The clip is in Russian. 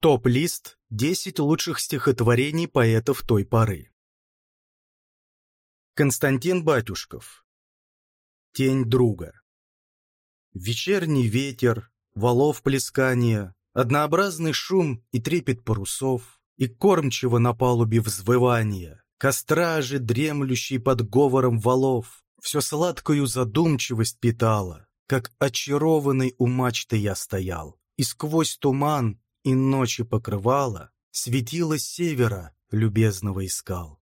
Топ-лист 10 лучших стихотворений поэтов той поры. Константин Батюшков. Тень друга. Вечерний ветер, валов плескание, Однообразный шум и трепет парусов, И кормчиво на палубе взвывание, Костра же, дремлющий под говором валов, Все сладкую задумчивость питала, Как очарованный у мачты я стоял, И сквозь туман и ночи покрывала Светило севера любезного искал.